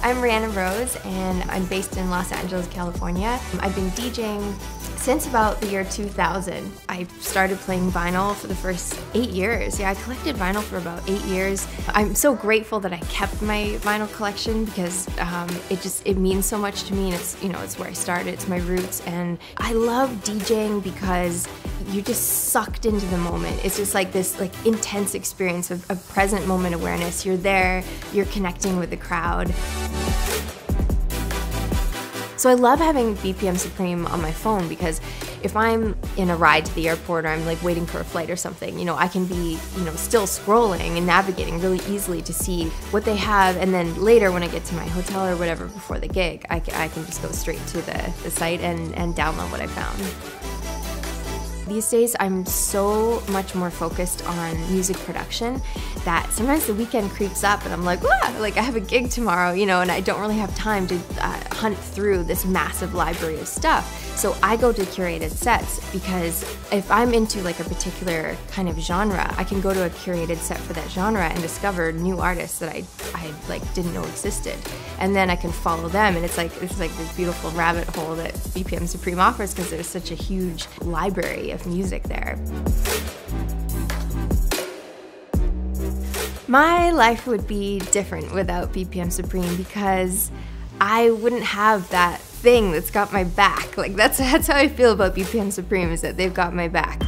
I'm Rhiannon Roze and I'm based in Los Angeles, California. I've been DJing since about the year 2000. I started playing vinyl for the first eight years. Yeah, I collected vinyl for about eight years. I'm so grateful that I kept my vinyl collection because um, it just it means so much to me and it's you know it's where I started, it's my roots and I love DJing because you're just sucked into the moment. It's just like this like intense experience of, of present moment awareness. You're there, you're connecting with the crowd. So I love having BPM Supreme on my phone because if I'm in a ride to the airport or I'm like waiting for a flight or something, you know, I can be, you know, still scrolling and navigating really easily to see what they have. And then later when I get to my hotel or whatever before the gig, I, I can just go straight to the, the site and, and download what I found. These days, I'm so much more focused on music production that sometimes the weekend creeps up and I'm like, ah, like I have a gig tomorrow, you know, and I don't really have time to uh, hunt through this massive library of stuff. So I go to curated sets because if I'm into like a particular kind of genre, I can go to a curated set for that genre and discover new artists that I, I like didn't know existed. And then I can follow them and it's like it's like this beautiful rabbit hole that BPM Supreme offers because there's such a huge library of music there. My life would be different without BPM Supreme because I wouldn't have that thing that's got my back. Like that's that's how I feel about BPM Supreme is that they've got my back.